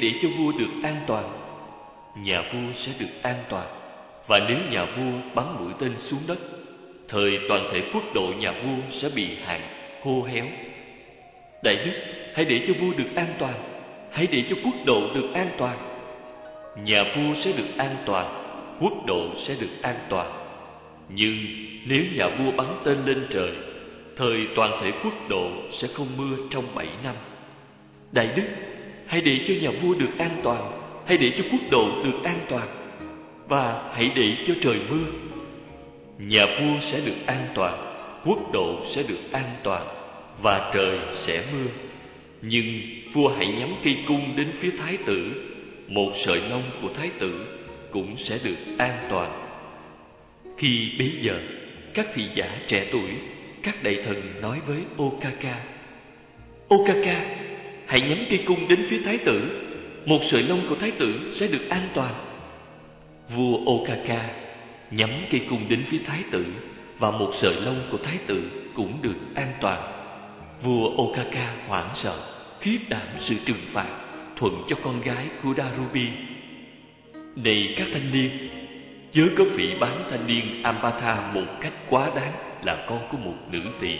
để cho vua được an toàn Nhà vua sẽ được an toàn. Và nếu nhà vua bắn mũi tên xuống đất Thời toàn thể quốc độ nhà vua sẽ bị hạn, khô héo. Đại đức, hãy để cho vua được an toàn Hãy để cho quốc độ được an toàn. Nhà vua sẽ được an toàn Quốc độ sẽ được an toàn. Nhưng nếu nhà vua bắn tên lên trời Thời toàn thể quốc độ sẽ không mưa trong bảy năm. Đại đức, hãy để cho nhà vua được an toàn, Hãy để cho quốc độ được an toàn, Và hãy để cho trời mưa. Nhà vua sẽ được an toàn, Quốc độ sẽ được an toàn, Và trời sẽ mưa. Nhưng vua hãy nhắm cây cung đến phía thái tử, Một sợi lông của thái tử Cũng sẽ được an toàn. Khi bấy giờ, Các thị giả trẻ tuổi, Các đại thần nói với Okaka Okaka Hãy nhắm cây cung đến phía thái tử. Một sợi lông của thái tử sẽ được an toàn. Vua Okaka nhắm cây cung đến phía thái tử Và một sợi lông của thái tử cũng được an toàn. Vua Okaka hoảng sợ Khiếp đảm sự trừng phạt Thuận cho con gái của Darubi Này các thanh niên, Chớ có phỉ bán thanh niên Ampatha một cách quá đáng Là con của một nữ tỳ.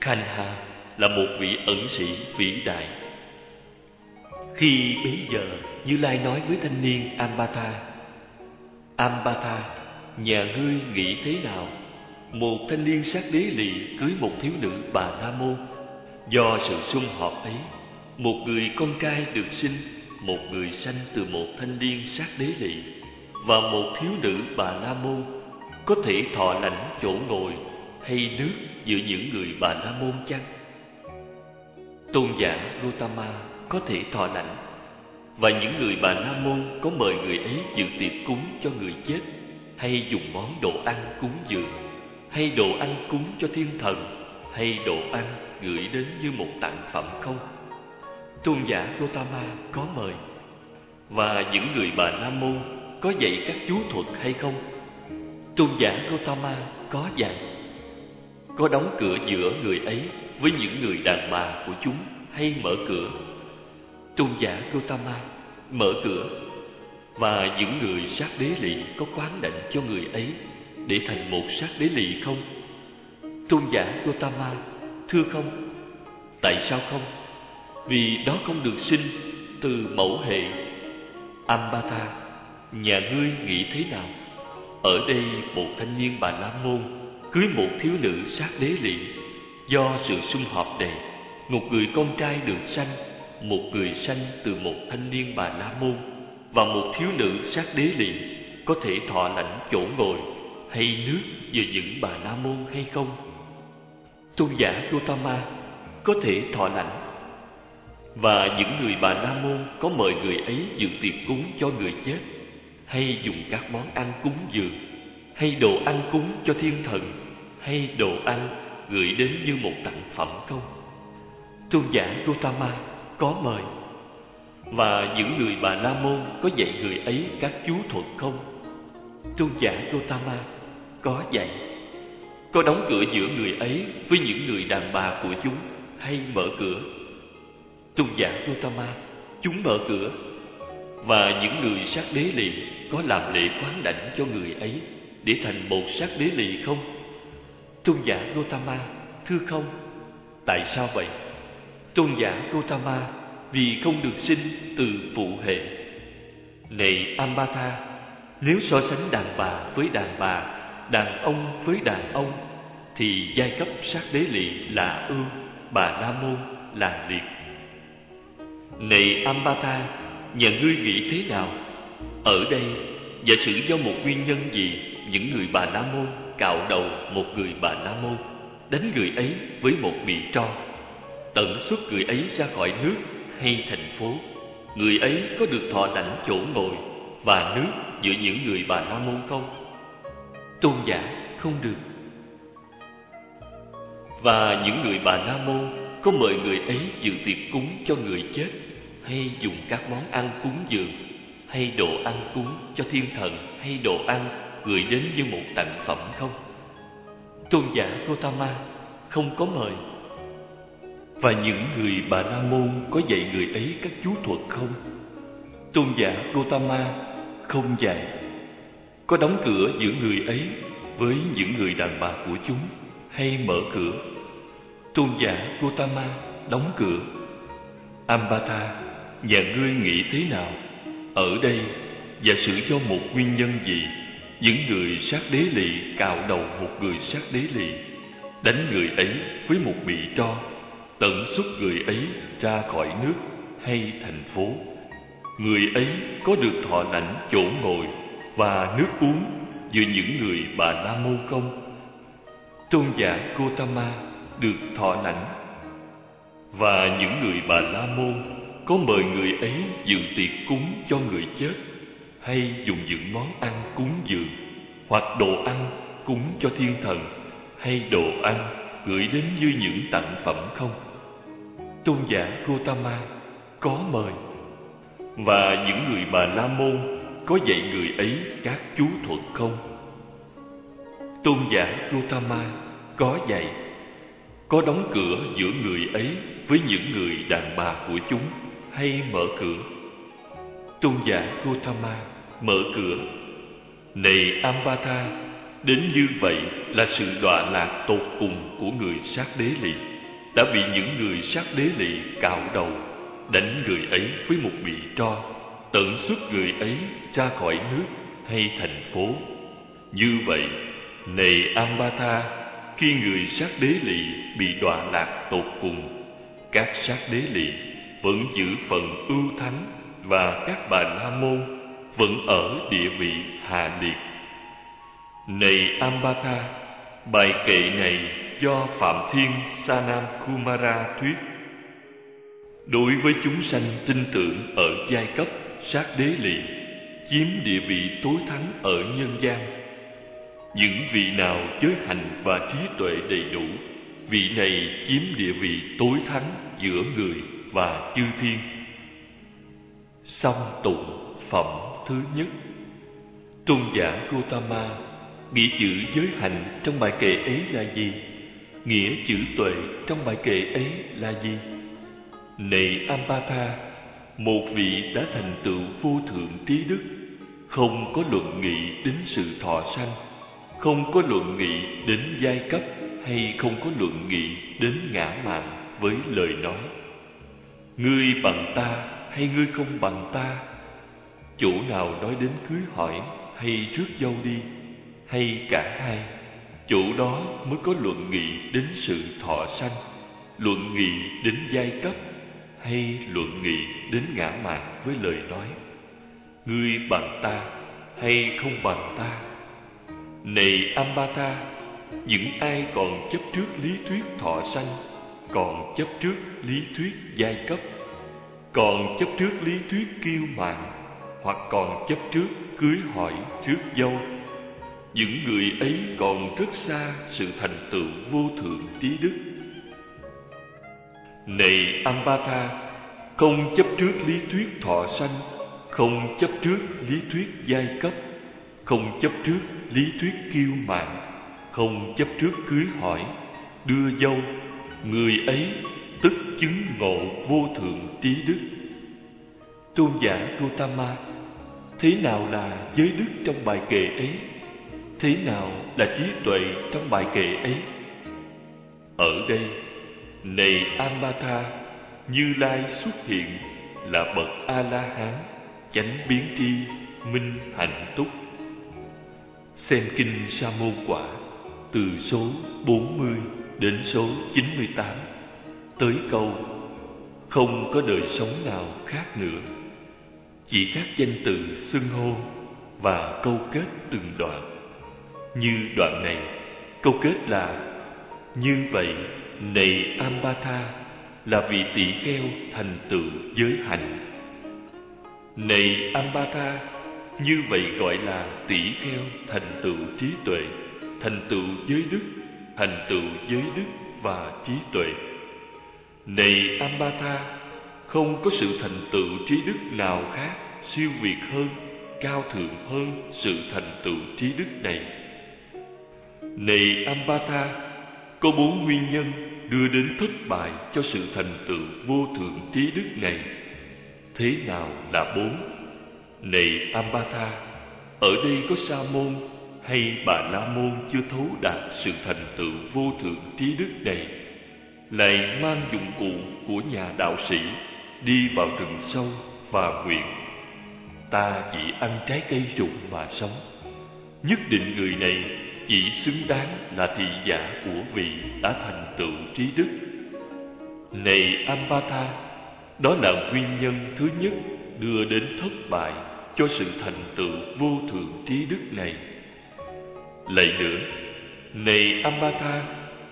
Kanha là một vị ẩn sĩ vĩ đại. Khi bấy giờ Như Lai nói với thanh niên Ampatha Ampatha Nhà ngươi nghĩ thế nào? Một thanh niên sát đế lì Cưới một thiếu nữ bà Tha Môn Do sự xung họp ấy, Một người con trai được sinh, Một người sanh từ một thanh niên sát đế lì Và một thiếu nữ bà La Môn Có thể thọ lãnh chỗ ngồi Hay nước giữa những người bà La Môn chăng? Tôn giả Gautama có thể thọ lãnh. Và những người bà La Môn có mời người ấy dự tiệc cúng cho người chết, hay dùng món đồ ăn cúng dường, hay đồ ăn cúng cho thiên thần, hay đồ ăn gửi đến như một tặng phẩm không? Tôn giả Gautama có mời. Và những người bà la môn có dạy các chú thuật hay không? Tôn giả Gautama có dạy. Có đóng cửa giữa người ấy với những người đàn bà của chúng hay mở cửa tôn giả Gotama mở cửa và những người sát đế lì có quán định cho người ấy để thành một sát đế lì không? Tôn giả Gotama thưa không? Tại sao không? Vì đó không được sinh từ mẫu hệ Ambata, nhà ngươi nghĩ thế nào? Ở đây một thanh niên bà La Môn cưới một thiếu nữ sát đế lì do sự xung họp này, một người con trai được sanh, một người sanh từ một thanh niên bà la môn và một thiếu nữ sát đế lì có thể thọ lãnh chỗ ngồi hay nước về những bà la môn hay không? Tôn giả Gautama có thể thọ lãnh. Và những người bà la môn có mời người ấy dự tiệc cúng cho người chết, hay dùng các món ăn cúng dường, hay đồ ăn cúng cho thiên thần, hay đồ ăn gửi đến như một tặng phẩm không tôn giả Gautama có mời, và những người bà La Môn có dạy người ấy các chú thuật không? Tôn giả Gotama có dạy, Có đóng cửa giữa người ấy với những người đàn bà của chúng hay mở cửa Tôn giả Gotama chúng mở cửa, Và những người sát đế lì có làm lễ quán đảnh cho người ấy Để thành một sát đế lì không? Tôn giả Gautama, thưa không Tại sao vậy? Tôn giả Gautama vì không được sinh từ phụ hệ. Này Ambatha, nếu so sánh đàn bà với đàn bà, đàn ông với đàn ông, thì giai cấp sát đế lị là ưu, bà la môn là liệt. Này Ambatha, nhà ngươi nghĩ thế nào? Ở đây, giả sử do một nguyên nhân gì, những người bà la môn cạo đầu một người bà la môn, đánh người ấy với một bị tro, tận xuất người ấy ra khỏi nước hay thành phố người ấy có được thọ lãnh chỗ ngồi và nước giữa những người bà la môn không? Tôn giả không được. Và những người bà la môn có mời người ấy dự tiệc cúng cho người chết hay dùng các món ăn cúng dường hay đồ ăn cúng cho thiên thần hay đồ ăn gửi đến như một tặng phẩm không tôn giả Gotama không có mời Và những người Bà La Môn có dạy người ấy các chú thuật không? Tôn giả Gotama không dạy. Có đóng cửa giữa người ấy với những người đàn bà của chúng hay mở cửa? Tôn giả Gotama đóng cửa. Ambata, nhà ngươi nghĩ thế nào? Ở đây, giả sử do một nguyên nhân gì, những người sát đế lì cạo đầu một người sát đế lì, đánh người ấy với một bị tro, tận xuất người ấy ra khỏi nước hay thành phố. Người ấy có được thọ lãnh chỗ ngồi và nước uống như những người bà La Môn công. Tôn giả Gotama được thọ lãnh. Và những người bà La Môn có mời người ấy dự tiệc cúng cho người chết hay dùng những món ăn cúng dường, hoặc đồ ăn cúng cho thiên thần, hay đồ ăn gửi đến như những tặng phẩm không? Tôn giả Gautama có mời và những người bà La Môn có dạy người ấy các chú thuật không? Tôn giả Gautama có dạy có đóng cửa giữa người ấy với những người đàn bà của chúng hay mở cửa tôn giả Gautama mở cửa. Này Ambatha, đến như vậy là sự đọa lạc tột cùng của người sát đế lì đã bị những người sát đế lì cạo đầu, đánh người ấy với một bị tro, tận xuất người ấy ra khỏi nước hay thành phố. Như vậy, này Ambatha, khi người sát đế lì bị đọa lạc tột cùng, các sát đế lì vẫn giữ phần ưu thánh và các bà la môn vẫn ở địa vị hạ liệt. Này ambata bài kệ này do phạm thiên sanam kumara thuyết. Đối với chúng sanh tin tưởng ở giai cấp sát đế lì, chiếm địa vị tối thắng ở nhân gian. Những vị nào giới hành và trí tuệ đầy đủ, vị này chiếm địa vị tối thắng giữa người và chư thiên. Song tụng phẩm thứ nhất. Tôn giả Gautama nghĩa chữ giới hành trong bài kệ ấy là gì? Nghĩa chữ tuệ trong bài kệ ấy là gì? Này Ampatha một vị đã thành tựu vô thượng trí đức, không có luận nghị đến sự thọ sanh, không có luận nghị đến giai cấp hay không có luận nghị đến ngã mạng với lời nói. Ngươi bằng ta hay ngươi không bằng ta? Chủ nào nói đến cưới hỏi hay rước dâu đi hay cả hai chủ đó mới có luận nghị đến sự thọ sanh luận nghị đến giai cấp hay luận nghị đến ngã mạn với lời nói ngươi bằng ta hay không bằng ta? Này Ambata, những ai còn chấp trước lý thuyết thọ sanh, còn chấp trước lý thuyết giai cấp, còn chấp trước lý thuyết kiêu mạn, hoặc còn chấp trước cưới hỏi trước dâu, những người ấy còn rất xa sự thành tựu vô thượng trí đức. Này Ambata, không chấp trước lý thuyết thọ sanh, không chấp trước lý thuyết giai cấp, không chấp trước lý thuyết kiêu mạn không chấp trước cưới hỏi đưa dâu người ấy tức chứng ngộ vô thượng trí đức tôn giả Gautama thế nào là giới đức trong bài kệ ấy? Thế nào là trí tuệ trong bài kệ ấy? Ở đây, này Ambata Như Lai xuất hiện là bậc A La Hán chánh biến tri, minh hạnh túc. Xem kinh Sa môn quả từ số 40 đến số 98 tới câu không có đời sống nào khác nữa. Chỉ các danh từ xưng hô và câu kết từng đoạn. Như đoạn này, câu kết là Như vậy, này ambatha là vị tỷ kheo thành tựu giới hành. Này ambatha như vậy gọi là tỷ kheo thành tựu trí tuệ, thành tựu giới đức, thành tựu giới đức và trí tuệ. Này ambatha không có sự thành tựu trí đức nào khác siêu việt hơn, cao thượng hơn sự thành tựu trí đức này. Này Ambata, có bốn nguyên nhân đưa đến thất bại cho sự thành tựu vô thượng trí đức này. Thế nào là bốn? Này ambata ở đây có sa môn hay bà la môn chưa thấu đạt sự thành tựu vô thượng trí đức này? Lại mang dụng cụ của nhà đạo sĩ đi vào rừng sâu và nguyện, ta chỉ ăn trái cây rụng mà sống. Nhất định người này chỉ xứng đáng là thị giả của vị đã thành tựu trí đức. Này ambata, đó là nguyên nhân thứ nhất đưa đến thất bại cho sự thành tựu vô thượng trí đức này. Lại nữa, này ambata,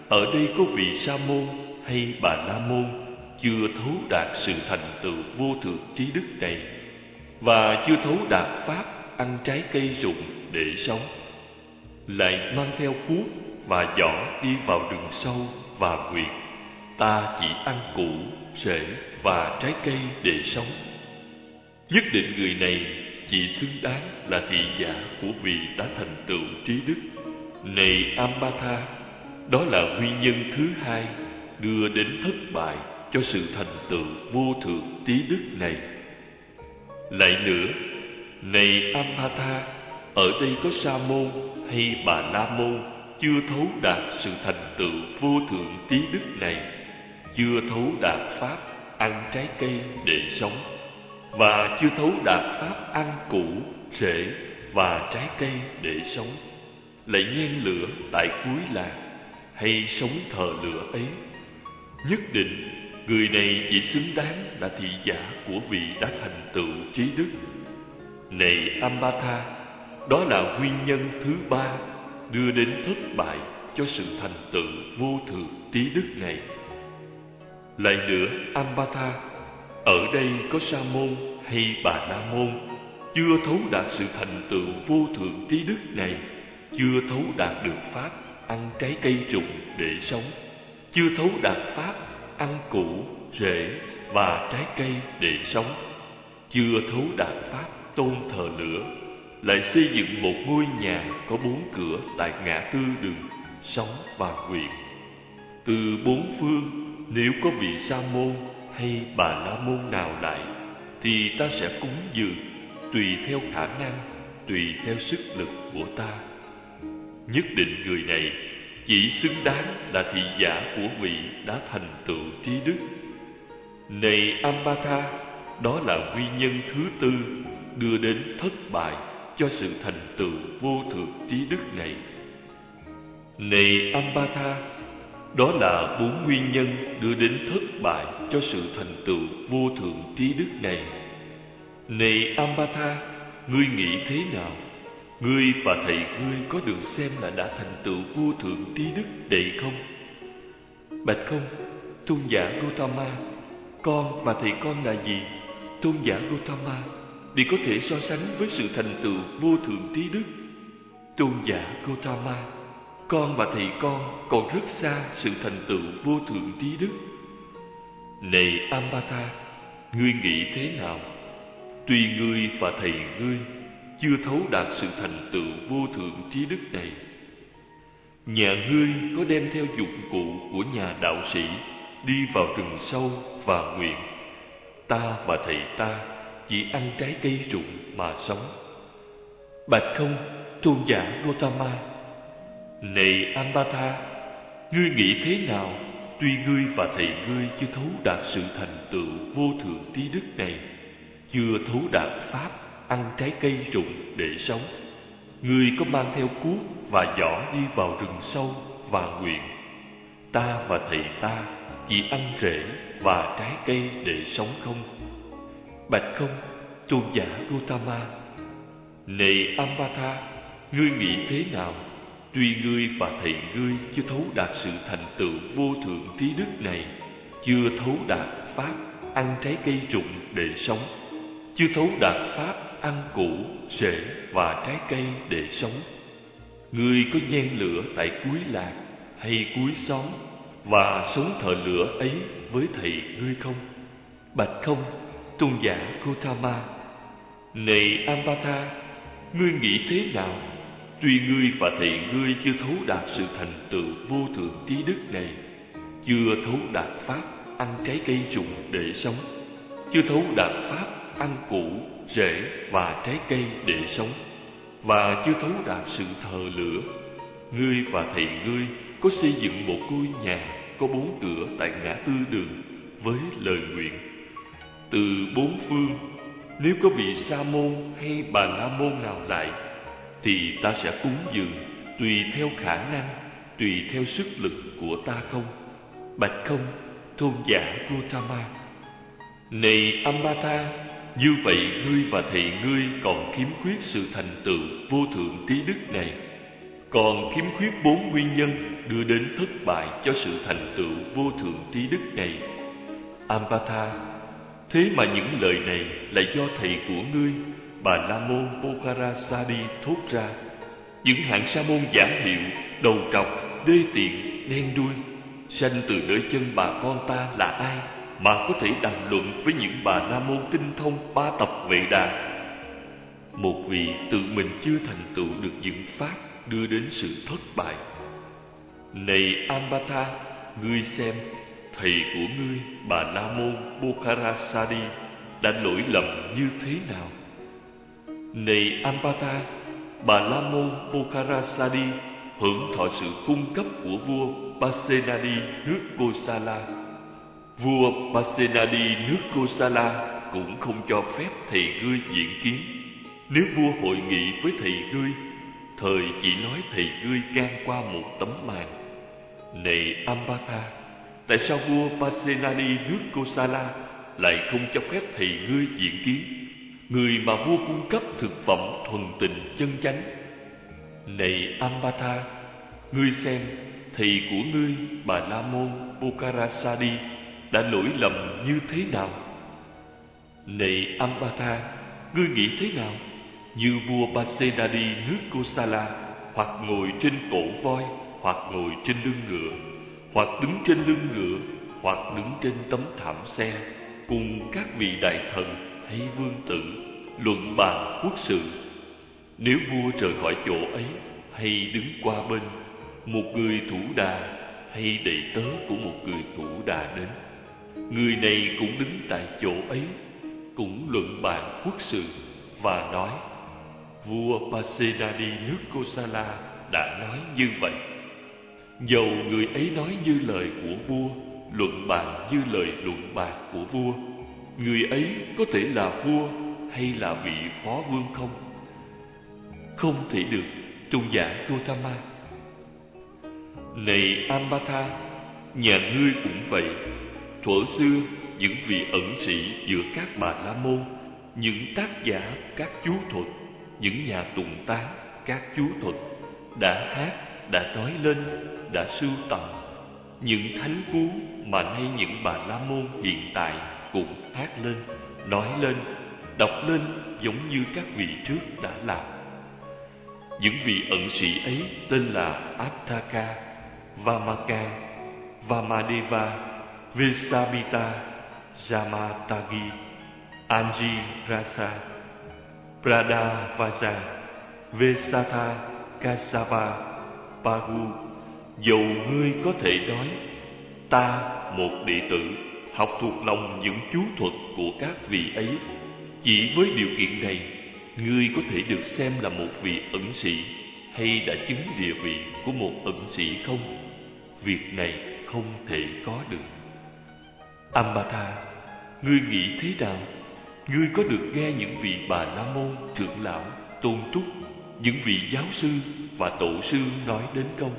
ở đây có vị sa môn hay bà la môn chưa thấu đạt sự thành tựu vô thượng trí đức này, và chưa thấu đạt pháp ăn trái cây rụng để sống, lại mang theo cuốc và giỏ đi vào rừng sâu và nguyệt. Ta chỉ ăn củ rễ và trái cây để sống. Nhất định người này chỉ xứng đáng là thị giả của vị đã thành tựu trí đức, này ambata đó là nguyên nhân thứ hai đưa đến thất bại cho sự thành tựu vô thượng tí đức này. Lại nữa này Amatha, ở đây có sa môn hay bà la môn chưa thấu đạt sự thành tựu vô thượng tí đức này chưa thấu đạt pháp ăn trái cây để sống và chưa thấu đạt pháp ăn củ rễ và trái cây để sống. Lại nhen lửa tại cuối làng hay sống thờ lửa ấy. Nhất định người này chỉ xứng đáng là thị giả của vị đã thành tựu trí đức. Này Ambatha, đó là nguyên nhân thứ ba đưa đến thất bại cho sự thành tựu vô thượng trí đức này. Lại nữa Ambatha, ở đây có sa môn hay bà la môn chưa thấu đạt sự thành tựu vô thượng trí đức này chưa thấu đạt được pháp ăn trái cây trùng để sống chưa thấu đạt pháp ăn củ, rễ và trái cây để sống. Chưa thấu đạt pháp, tôn thờ lửa, lại xây dựng một ngôi nhà có bốn cửa tại ngã tư đường, sống và nguyện. Từ bốn phương, nếu có vị sa môn hay bà la môn nào lại, thì ta sẽ cúng dường, tùy theo khả năng, tùy theo sức lực của ta. Nhất định người này chỉ xứng đáng là thị giả của vị đã thành tựu trí đức. Này ambatha, đó là nguyên nhân thứ tư đưa đến thất bại cho sự thành tựu vô thượng trí đức này. Này ambatha, đó là bốn nguyên nhân đưa đến thất bại cho sự thành tựu vô thượng trí đức này. Này ambatha, ngươi nghĩ thế nào? Ngươi và thầy ngươi có được xem là đã thành tựu vô thượng trí đức đầy không? Bạch không, tôn giả Gautama, con và thầy con là gì? Tôn giả Gautama, vì có thể so sánh với sự thành tựu vô thượng trí đức tôn giả Gautama, con và thầy con còn rất xa sự thành tựu vô thượng trí đức này Ambata, ngươi nghĩ thế nào? Tuy ngươi và thầy ngươi chưa thấu đạt sự thành tựu vô thượng trí đức này. Nhà ngươi có đem theo dụng cụ của nhà đạo sĩ đi vào rừng sâu và nguyện. Ta và thầy ta chỉ ăn trái cây rụng mà sống. Bạch không, tôn giả Gotama này ambatha, ngươi nghĩ thế nào? Tuy ngươi và thầy ngươi chưa thấu đạt sự thành tựu vô thượng trí đức này, chưa thấu đạt pháp ăn trái cây rụng để sống. Ngươi có mang theo cuốc và giỏ đi vào rừng sâu và nguyện. Ta và thầy ta chỉ ăn rễ và trái cây để sống không? Bạch không, tôn giả Gautama. Này Ambatha, ngươi nghĩ thế nào? Tuy ngươi và thầy ngươi chưa thấu đạt sự thành tựu vô thượng trí đức này, chưa thấu đạt pháp ăn trái cây rụng để sống, chưa thấu đạt pháp ăn củ rễ và trái cây để sống. Người có nhen lửa tại cuối lạc hay cuối xóm và sống thờ lửa ấy với thầy ngươi không? Bạch không tôn giả Gautama. Này Ambatha, ngươi nghĩ thế nào? Tuy ngươi và thầy ngươi chưa thấu đạt sự thành tựu vô thượng trí đức này chưa thấu đạt pháp ăn trái cây rụng để sống chưa thấu đạt pháp ăn củ rễ và trái cây để sống, và chưa thấu đạt sự thờ lửa. Ngươi và thầy ngươi có xây dựng một ngôi nhà, có bốn cửa tại ngã tư đường với lời nguyện. Từ bốn phương, nếu có vị sa môn hay bà la môn nào lại, thì ta sẽ cúng dường tùy theo khả năng, tùy theo sức lực của ta không? Bạch không, thôn giả Gautama này Amata như vậy ngươi và thầy ngươi còn khiếm khuyết sự thành tựu vô thượng trí đức này. Còn khiếm khuyết bốn nguyên nhân đưa đến thất bại cho sự thành tựu vô thượng trí đức này. Ampatha thế mà những lời này là do thầy của ngươi, bà la môn pokhara sadi thốt ra. Những hạng sa môn giả hiệu, đầu trọc, đê tiện, đen đuôi, sanh từ nơi chân bà con ta là ai? Mà có thể đàm luận với những bà la môn tinh thông ba tập vệ đà. Một vị tự mình chưa thành tựu được những pháp đưa đến sự thất bại. Này ambata, ngươi xem, thầy của ngươi, bà la môn bokharasadi, đã lỗi lầm như thế nào? Này ambata, bà la môn bokharasadi hưởng thọ sự cung cấp của vua Pasenadi nước Kosala. Vua Pasenadi nước Kosala cũng không cho phép thầy ngươi diện kiến. Nếu vua hội nghị với thầy ngươi, thời chỉ nói thầy ngươi can qua một tấm màn. Này Ambata, tại sao vua Pasenadi nước Kosala lại không cho phép thầy ngươi diện kiến? Người mà vua cung cấp thực phẩm thuần tình chân chánh. Này Ambata, ngươi xem thầy của ngươi bà la môn Bokharasadi đã lỗi lầm như thế nào? Này Ambata, ngươi nghĩ thế nào? Như vua Pasenadi nước Kosala, hoặc ngồi trên cổ voi, hoặc ngồi trên lưng ngựa, hoặc đứng trên lưng ngựa, hoặc đứng trên tấm thảm xe cùng các vị đại thần hay vương tử, luận bàn quốc sự. Nếu vua rời khỏi chỗ ấy, hay đứng qua bên, một người thủ đà, hay đệ tớ của một người thủ đà đến người này cũng đứng tại chỗ ấy cũng luận bàn quốc sự và nói vua Pasenadi nước Kosala đã nói như vậy. Dầu người ấy nói như lời của vua luận bàn như lời luận bàn của vua người ấy có thể là vua hay là vị phó vương không? Không thể được trung giả Gautama. Này Ambatha, nhà ngươi cũng vậy. Thuở xưa, những vị ẩn sĩ giữa các bà la môn, những tác giả các chú thuật, những nhà tụng tán các chú thuật đã hát, đã nói lên, đã sưu tầm những thánh cú mà nay những bà la môn hiện tại cũng hát lên, nói lên, đọc lên giống như các vị trước đã làm. Những vị ẩn sĩ ấy tên là Attaka Vamaka, Vamadeva, Visamita, Jamatagi, Anji Rasa, Pradavaja, Vesatha, Kasava, Pagu. Dầu ngươi có thể nói, ta một đệ tử học thuộc lòng những chú thuật của các vị ấy, chỉ với điều kiện này, ngươi có thể được xem là một vị ẩn sĩ hay đã chứng địa vị của một ẩn sĩ không? Việc này không thể có được. Ambatha, ngươi nghĩ thế nào? Ngươi có được nghe những vị bà la môn, trưởng lão, tôn trúc, những vị giáo sư và tổ sư nói đến không?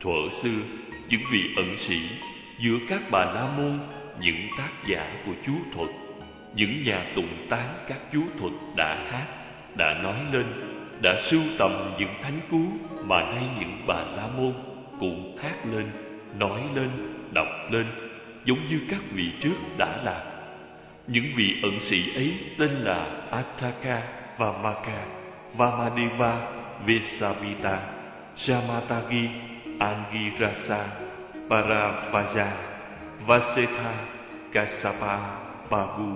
Thuở xưa, những vị ẩn sĩ giữa các bà la môn, những tác giả của chú thuật, những nhà tụng tán các chú thuật đã hát, đã nói lên đã sưu tầm những thánh cú mà nay những bà la môn cũng hát lên, nói lên, đọc lên, giống như các vị trước đã làm. Những vị ẩn sĩ ấy tên là Ataka Vamaka, Vamadeva, Vesavita, Shamatagi, Angirasa, Paravaja, Vasetha, Kasapa, Babu.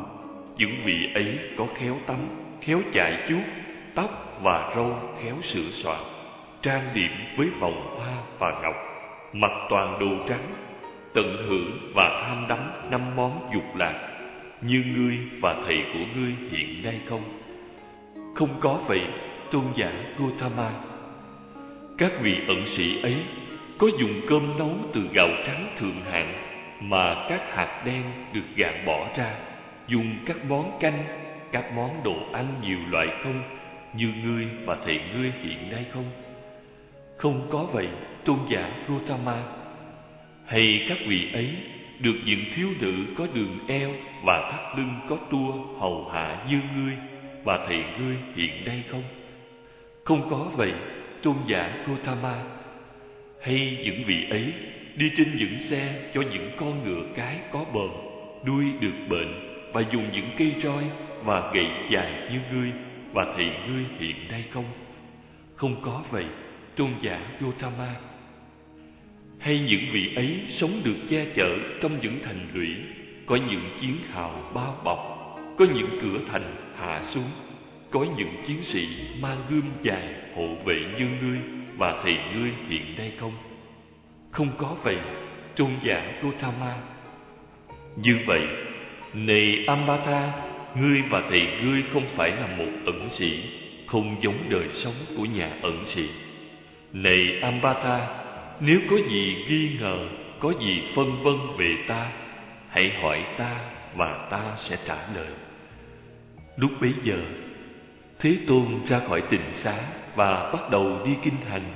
Những vị ấy có khéo tắm, khéo chạy chuốt, tóc và râu khéo sửa soạn trang điểm với vòng hoa và ngọc mặc toàn đồ trắng tận hưởng và tham đắm năm món dục lạc như ngươi và thầy của ngươi hiện nay không? Không có vậy, tôn giả Gautama. Các vị ẩn sĩ ấy có dùng cơm nấu từ gạo trắng thượng hạng mà các hạt đen được gạn bỏ ra, dùng các món canh, các món đồ ăn nhiều loại không, như ngươi và thầy ngươi hiện nay không? Không có vậy, tôn giả Gautama. Hay các vị ấy được những thiếu nữ có đường eo và thắt lưng có tua hầu hạ như ngươi và thầy ngươi hiện nay không? Không có vậy, tôn giả Gautama. Hay những vị ấy đi trên những xe cho những con ngựa cái có bờm, đuôi được bệnh và dùng những cây roi và gậy dài như ngươi và thầy ngươi hiện nay không? Không có vậy, tôn giả Gautama. Hay những vị ấy sống được che chở trong những thành lũy, có những chiến hào bao bọc, có những cửa thành hạ xuống, có những chiến sĩ mang gươm dài hộ vệ như ngươi và thầy ngươi hiện nay không? Không có vậy, tôn giả Gautama. Như vậy, này Ambata, ngươi và thầy ngươi không phải là một ẩn sĩ, không giống đời sống của nhà ẩn sĩ. Này Ambata, nếu có gì nghi ngờ, có gì phân vân về ta, hãy hỏi ta và ta sẽ trả lời. Lúc bấy giờ, Thế Tôn ra khỏi tịnh xá và bắt đầu đi kinh hành.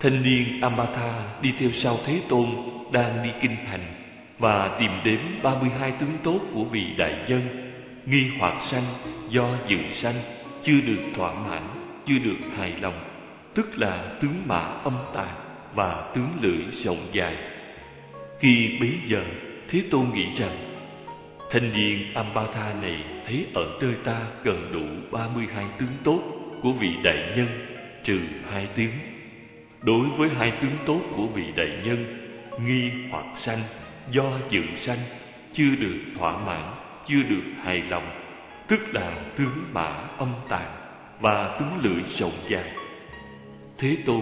Thanh niên Amatha đi theo sau Thế Tôn đang đi kinh hành và tìm đếm ba mươi hai tướng tốt của vị đại dân, nghi hoặc sanh do dự sanh chưa được thỏa mãn, chưa được hài lòng, tức là tướng mã âm tàn và tướng lưỡi rộng dài. Khi bấy giờ, Thế Tôn nghĩ rằng Thanh niên Ambatha này thấy ở nơi ta gần đủ ba mươi hai tướng tốt của vị đại nhân trừ hai tướng. Đối với hai tướng tốt của vị đại nhân, nghi hoặc sanh, do dự sanh, chưa được thỏa mãn, chưa được hài lòng, tức là tướng mã âm tàn và tướng lưỡi rộng dài. Thế Tôn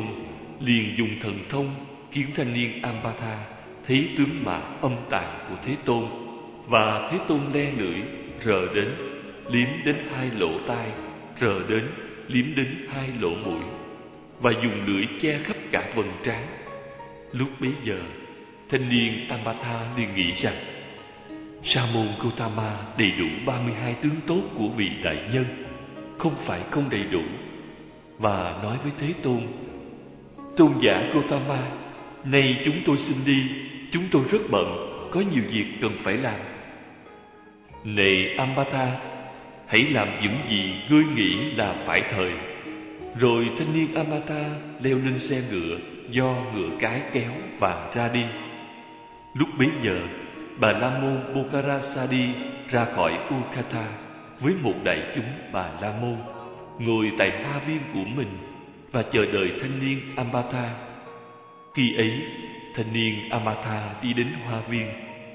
liền dùng thần thông khiến thanh niên Ambata thấy tướng mã âm tàn của Thế Tôn. Và Thế Tôn le lưỡi, rờ đến, liếm đến hai lỗ tai, rờ đến, liếm đến hai lỗ mũi, và dùng lưỡi che khắp cả vầng trán. Lúc bấy giờ, thanh niên Ambata liền nghĩ rằng, Sa môn Gautama đầy đủ ba mươi hai tướng tốt của vị đại nhân, không phải không đầy đủ. Và nói với Thế Tôn Tôn giả Gautama, Nay chúng tôi xin đi. Chúng tôi rất bận, Có nhiều việc cần phải làm. Này Ambata, Hãy làm những gì ngươi nghĩ là phải thời. Rồi thanh niên Amata leo lên xe ngựa, Do ngựa cái kéo và ra đi. Lúc bấy giờ, Bà La Môn Bokarasadi ra khỏi Ukata Với một đại chúng bà La Môn, Ngồi tại hoa viên của mình và chờ đợi thanh niên Amata. Khi ấy, thanh niên Amata đi đến hoa viên,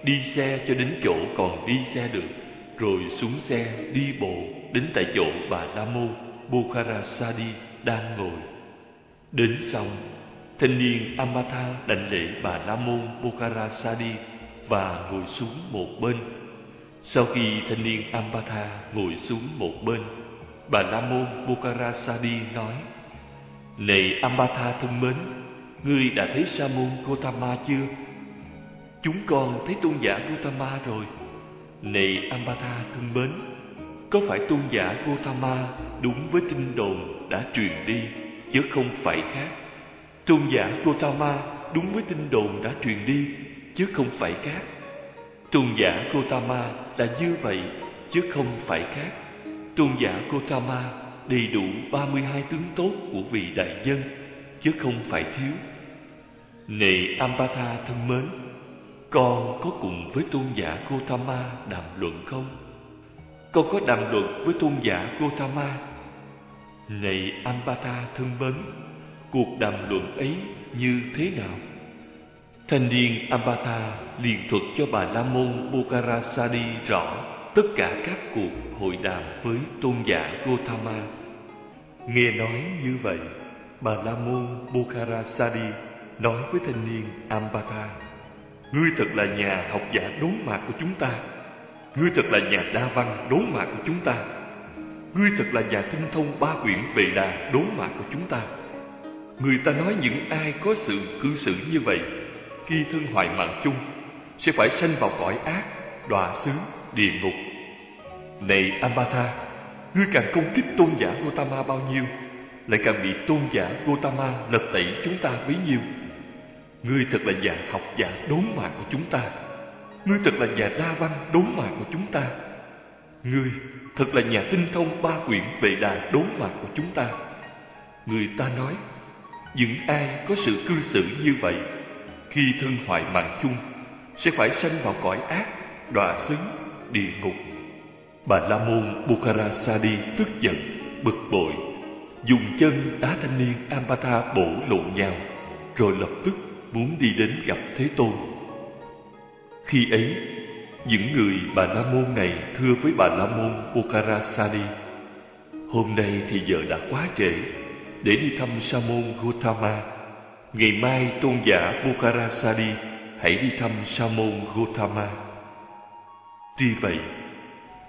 đi xe cho đến chỗ còn đi xe được, rồi xuống xe đi bộ đến tại chỗ bà La Môn Bokharasadi đang ngồi. Đến xong, thanh niên Amata đảnh lễ bà La Môn Bokharasadi và ngồi xuống một bên. Sau khi thanh niên Amata ngồi xuống một bên, bà La Môn Bokharasadi nói: này Ambatha thân mến, ngươi đã thấy Sa môn Gotama chưa? Chúng con thấy tôn giả Gotama rồi. Này Ambatha thân mến, có phải tôn giả Gotama đúng với tin đồn đã truyền đi, chứ không phải khác? Tôn giả Gotama đúng với tin đồn đã truyền đi, chứ không phải khác. Tôn giả Gotama là như vậy, chứ không phải khác. Tôn giả Gotama đầy đủ ba mươi hai tướng tốt của vị đại dân, chứ không phải thiếu. Này Ampatha thân mến, con có cùng với tôn giả Gotama đàm luận không? Con có đàm luận với tôn giả Gotama. Này Ampatha thân mến, cuộc đàm luận ấy như thế nào? Thanh niên Ampatha liền thuật cho bà La Môn Bokharasadi rõ tất cả các cuộc hội đàm với tôn giả Gautama. Nghe nói như vậy, bà La Môn Bokharasadi nói với thanh niên Ambata: Ngươi thật là nhà học giả đốn mạc của chúng ta. Ngươi thật là nhà đa văn đốn mạc của chúng ta. Ngươi thật là nhà tinh thông ba quyển về đà đốn mạc của chúng ta. Người ta nói những ai có sự cư xử như vậy Khi thân hoại mạng chung Sẽ phải sanh vào cõi ác Đọa xứ, địa ngục. Này Amata, Ngươi càng công kích tôn giả Gotama bao nhiêu Lại càng bị tôn giả Gotama lật tẩy chúng ta bấy nhiêu. Ngươi thật là nhà học giả đốn mạc của chúng ta. Ngươi thật là nhà đa văn đốn mạc của chúng ta. Ngươi thật là nhà tinh thông ba quyển về đà đốn mạc của chúng ta. Người ta nói Những ai có sự cư xử như vậy Khi thân hoại mạng chung Sẽ phải sanh vào cõi ác Đọa xứng địa ngục Bà La Môn Bukharasadi tức giận, bực bội Dùng chân đá thanh niên Ampatha bổ lộn nhau Rồi lập tức muốn đi đến gặp Thế Tôn khi ấy, những người Bà La Môn này thưa với Bà La Môn Okkarasadi Hôm nay thì giờ đã quá trễ để đi thăm Sa môn Gautama. Ngày mai tôn giả Okkarasadi hãy đi thăm Sa môn Gautama. Tuy vậy,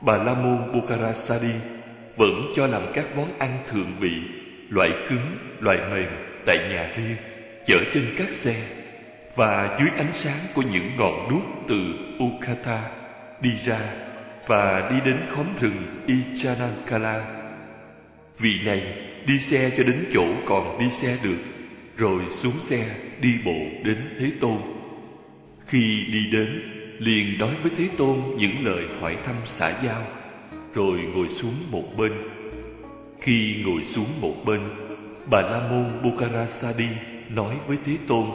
Bà La Môn Bukharasari vẫn cho làm các món ăn thượng vị, loại cứng, loại mềm tại nhà riêng, chở trên các xe và dưới ánh sáng của những ngọn đuốc từ Ukata đi ra và đi đến khóm rừng Ichanankala. Vị này đi xe cho đến chỗ còn đi xe được, rồi xuống xe đi bộ đến Thế Tôn. Khi đi đến, liền nói với Thế Tôn những lời hỏi thăm xã giao, rồi ngồi xuống một bên. Khi ngồi xuống một bên, Bà La Môn Bukharasadi nói với Thế Tôn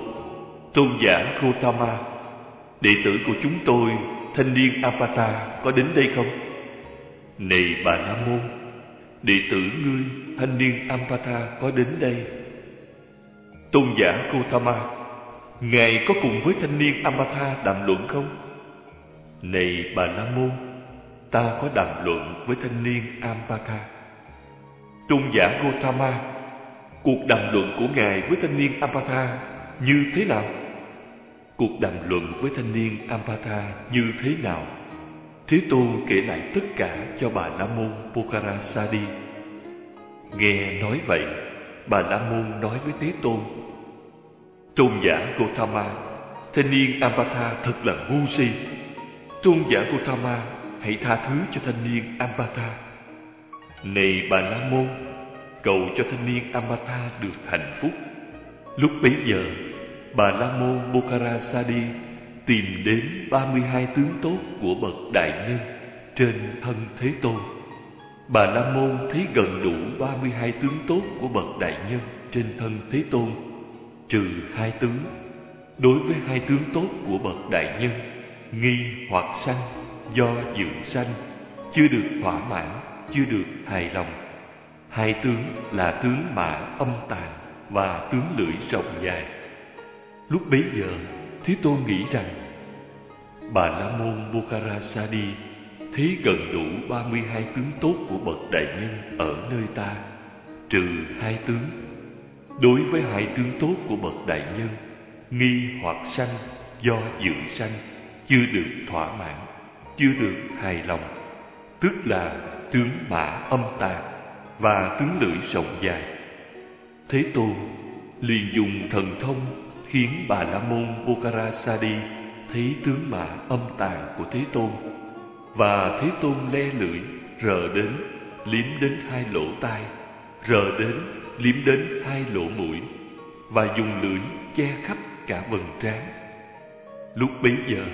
Tôn giả Gotama, Đệ tử của chúng tôi Thanh niên Apata có đến đây không? Này bà La Môn Đệ tử ngươi Thanh niên Apata có đến đây Tôn giả Gotama, Ngài có cùng với thanh niên Amata đàm luận không? Này bà La Môn Ta có đàm luận với thanh niên Ampaka Trung giả Gautama Cuộc đàm luận của Ngài với thanh niên Ampata như thế nào? Cuộc đàm luận với thanh niên Ampatha như thế nào? Thế Tôn kể lại tất cả cho bà La Môn Pukara Sadi. Nghe nói vậy, bà La Môn nói với Thế Tôn: Tôn giả Gotama, thanh niên Ampatha thật là ngu si. Tôn giả Gautama hãy tha thứ cho thanh niên Ambata. Này bà La Môn, cầu cho thanh niên Ambata được hạnh phúc. Lúc bấy giờ, Bà La Môn Bokharasadi tìm đến 32 tướng tốt của bậc đại nhân trên thân Thế Tôn. Bà La Môn thấy gần đủ 32 tướng tốt của bậc đại nhân trên thân Thế Tôn, trừ hai tướng. Đối với hai tướng tốt của bậc đại nhân, nghi hoặc sanh do dự sanh chưa được thỏa mãn, chưa được hài lòng. Hai tướng là tướng mã âm tàn và tướng lưỡi rộng dài. Lúc bấy giờ, Thế Tôn nghĩ rằng Bà La Môn Bukharasadi thấy gần đủ 32 tướng tốt của bậc đại nhân ở nơi ta, trừ hai tướng. Đối với hai tướng tốt của bậc đại nhân, nghi hoặc sanh do dự sanh chưa được thỏa mãn, chưa được hài lòng, tức là tướng mã âm tàn và tướng lưỡi rộng dài. Thế Tôn liền dùng thần thông khiến bà la môn Bokharasadi thấy tướng mã âm tàn của Thế Tôn và Thế Tôn le lưỡi rờ đến liếm đến hai lỗ tai rờ đến liếm đến hai lỗ mũi và dùng lưỡi che khắp cả vầng trán lúc bấy giờ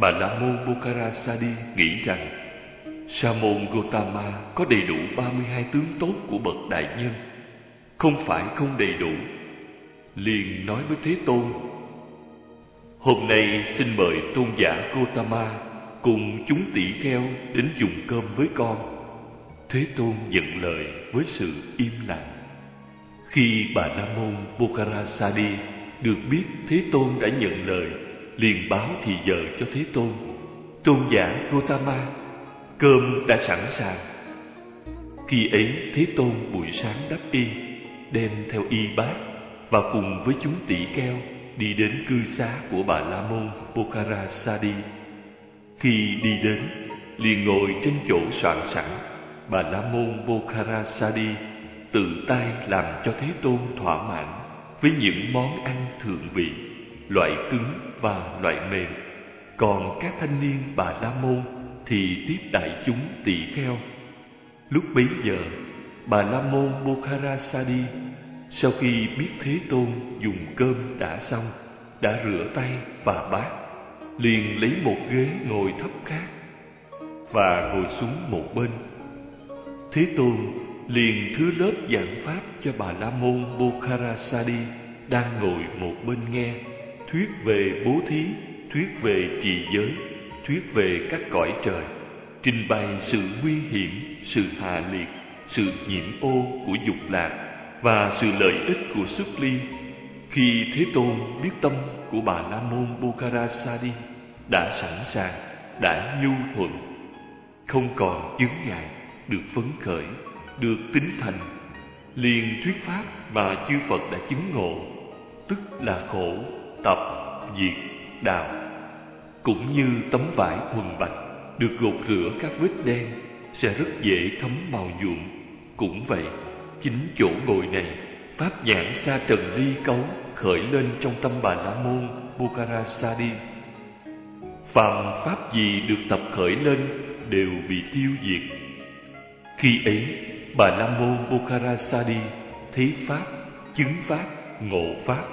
bà la môn Bokharasadi nghĩ rằng sa môn Gotama có đầy đủ 32 tướng tốt của bậc đại nhân không phải không đầy đủ liền nói với Thế Tôn Hôm nay xin mời tôn giả Gotama cùng chúng tỷ kheo đến dùng cơm với con. Thế Tôn nhận lời với sự im lặng. Khi bà La Môn Bokharasadi được biết Thế Tôn đã nhận lời, liền báo thì giờ cho Thế Tôn. Tôn giả Gotama, cơm đã sẵn sàng. Khi ấy Thế Tôn buổi sáng đắp y, đem theo y bát và cùng với chúng tỷ kheo đi đến cư xá của bà La Môn Pokhara Sadi. Khi đi đến, liền ngồi trên chỗ soạn sẵn, bà La Môn Pokhara Sadi tự tay làm cho Thế Tôn thỏa mãn với những món ăn thượng vị, loại cứng và loại mềm. Còn các thanh niên bà La Môn thì tiếp đại chúng tỳ kheo. Lúc bấy giờ, bà La Môn Pokhara Sadi sau khi biết Thế Tôn dùng cơm đã xong, đã rửa tay và bát, liền lấy một ghế ngồi thấp khác và ngồi xuống một bên. Thế Tôn liền thứ lớp giảng pháp cho bà La Môn Bokharasadi đang ngồi một bên nghe, thuyết về bố thí, thuyết về trì giới, thuyết về các cõi trời, trình bày sự nguy hiểm, sự hạ liệt, sự nhiễm ô của dục lạc và sự lợi ích của xuất ly. Khi Thế Tôn biết tâm của bà La Môn Bukharasadi đã sẵn sàng, đã nhu thuận, không còn chướng ngại, được phấn khởi, được tính thành, liền thuyết pháp mà chư Phật đã chứng ngộ, tức là khổ, tập, diệt, đạo. Cũng như tấm vải thuần bạch được gột rửa các vết đen sẽ rất dễ thấm màu nhuộm. Cũng vậy, Chính chỗ ngồi này Pháp nhãn sa trần ly cấu Khởi lên trong tâm bà La Môn Bukharasadi Phàm Pháp gì được tập khởi lên Đều bị tiêu diệt Khi ấy Bà La Môn Bukharasadi Thấy Pháp, chứng Pháp, ngộ Pháp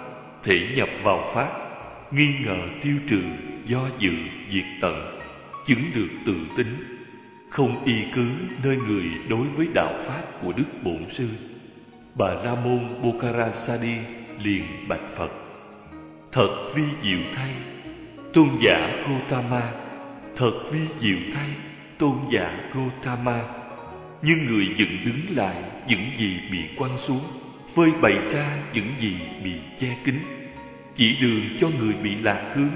Thể nhập vào Pháp Nghi ngờ tiêu trừ Do dự diệt tận Chứng được tự tính không y cứ nơi người đối với đạo pháp của Đức Bổn Sư. Bà La Môn Bokharasadi liền bạch Phật. Thật vi diệu thay, tôn giả Gotama, thật vi diệu thay, tôn giả Gotama. Nhưng người dựng đứng lại những gì bị quăng xuống, phơi bày ra những gì bị che kín, chỉ đường cho người bị lạc hướng,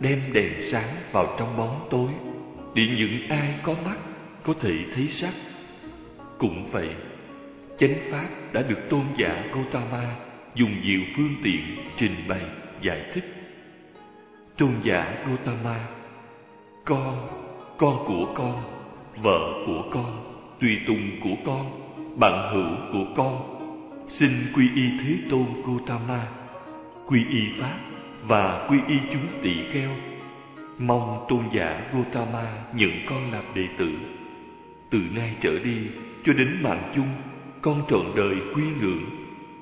đem đèn sáng vào trong bóng tối để những ai có mắt có thể thấy sắc. Cũng vậy, chánh pháp đã được tôn giả Gautama dùng nhiều phương tiện trình bày giải thích. Tôn giả Gautama, con, con của con, vợ của con, tùy tùng của con, bạn hữu của con, xin quy y Thế Tôn Gautama, quy y pháp và quy y chúng tỳ kheo Mong tôn giả Gautama nhận con làm đệ tử. Từ nay trở đi cho đến mạng chung, con trọn đời quy ngưỡng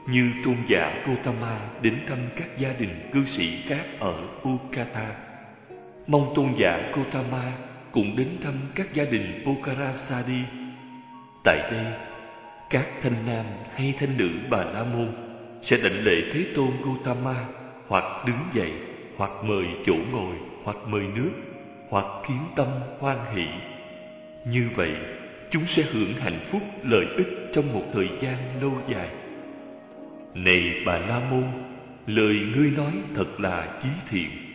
như tôn giả Gautama đến thăm các gia đình cư sĩ khác ở Ukata. Mong tôn giả Gautama cũng đến thăm các gia đình Pokarasadi. Tại đây, các thanh nam hay thanh nữ Bà La Môn sẽ định lễ Thế Tôn Gautama, hoặc đứng dậy, hoặc mời chỗ ngồi, hoặc mời nước, hoặc khiến tâm hoan hỷ. Như vậy, chúng sẽ hưởng hạnh phúc lợi ích trong một thời gian lâu dài. Này bà la môn, lời ngươi nói thật là chí thiện.